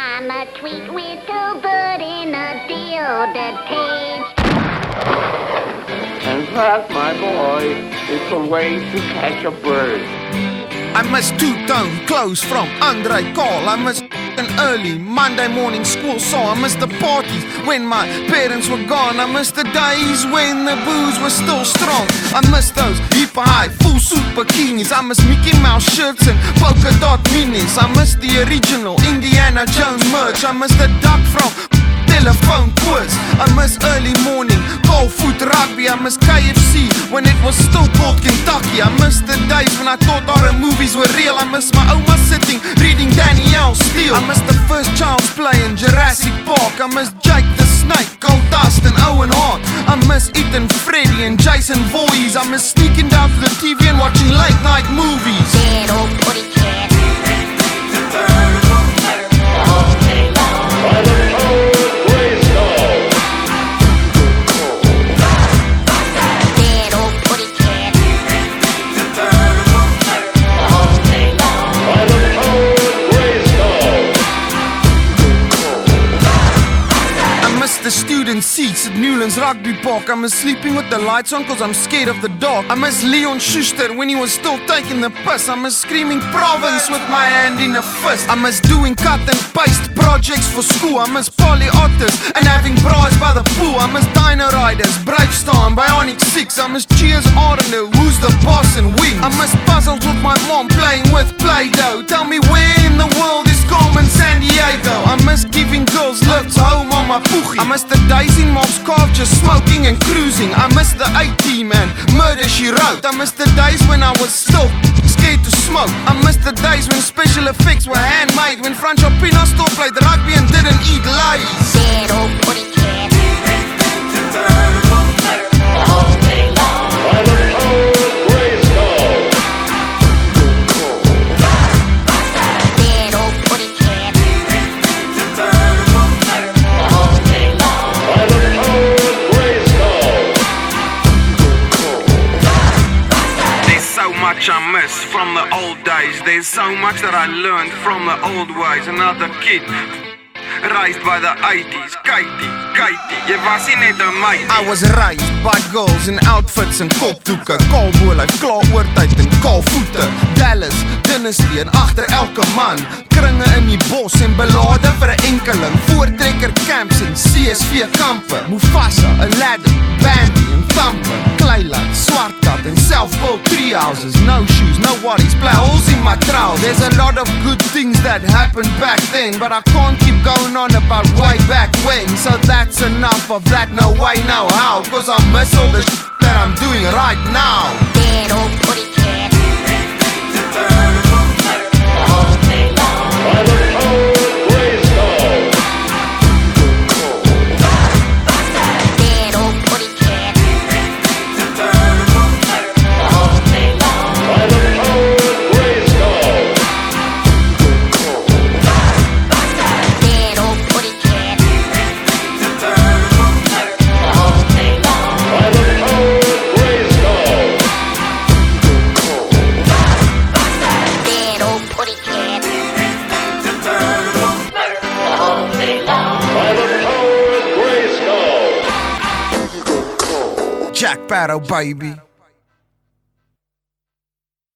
I'm a sweet little bird in a gilded cage. And that, my boy, is the way to catch a bird. I must two-tone clothes from Andre Call. I miss an early Monday morning school so I missed the parties when my parents were gone. I missed the days when the booze was still strong. I missed those hyper high full suit bikinis. I miss Mickey Mouse shirts and polka dot minis. I miss the original Indiana Jones merch. I miss the duck from telephone quiz. I miss early morning, cold food rugby. I miss KFC when it was still called Kentucky. I miss the days when I thought horror movies were real. I miss my Oma sitting reading I miss the first child's play in Jurassic Park. I miss Jake the Snake, Gold Dust, and Owen Hart. I miss Ethan, Freddy, and Jason Voorhees. I miss sneaking down to the TV and watching late night movies. Little Newlands Rugby Park. I miss sleeping with the lights on cause I'm scared of the dark. I miss Leon Schuster when he was still taking the piss. I miss screaming province with my hand in a fist. I miss doing cut and paste projects for school. I miss poly otters and having bras by the pool. I miss Dino Riders, BraveStarr, and Bionic 6. I miss Cheers Ardenner, Who's the Boss and Wings. I miss puzzles with my mom playing with Play-Doh. Tell me miss the days in Mom's just smoking and cruising. I miss the 80 man, murder she wrote. I miss the days when I was still scared to smoke. I miss the days when special effects were handmade. When Franco Pino still played rugby and didn't eat lice. Days. There's so much that I learned from the old ways. Another kid raised by the 80s. Katie, Katie, jy was nie net 'n meisie. I was raised by girls in outfits en kopdoeke Kaalboel, hy klaar oortyd en kaal voete Dallas, Dynasty en agter elke man Kringe in die bos en belade vir 'n enkeling Voortrekker camps en CSV kampe Mufasa, Aladdin, Swartkat en self-built houses No shoes, no worries, play holes in my trousers. There's a lot of good things that happened back then But I can't keep going on about way back when. So that's enough of that, no way, no how. Cause I miss all the shit that I'm doing right now. Kitty cat. Jack Parow, baby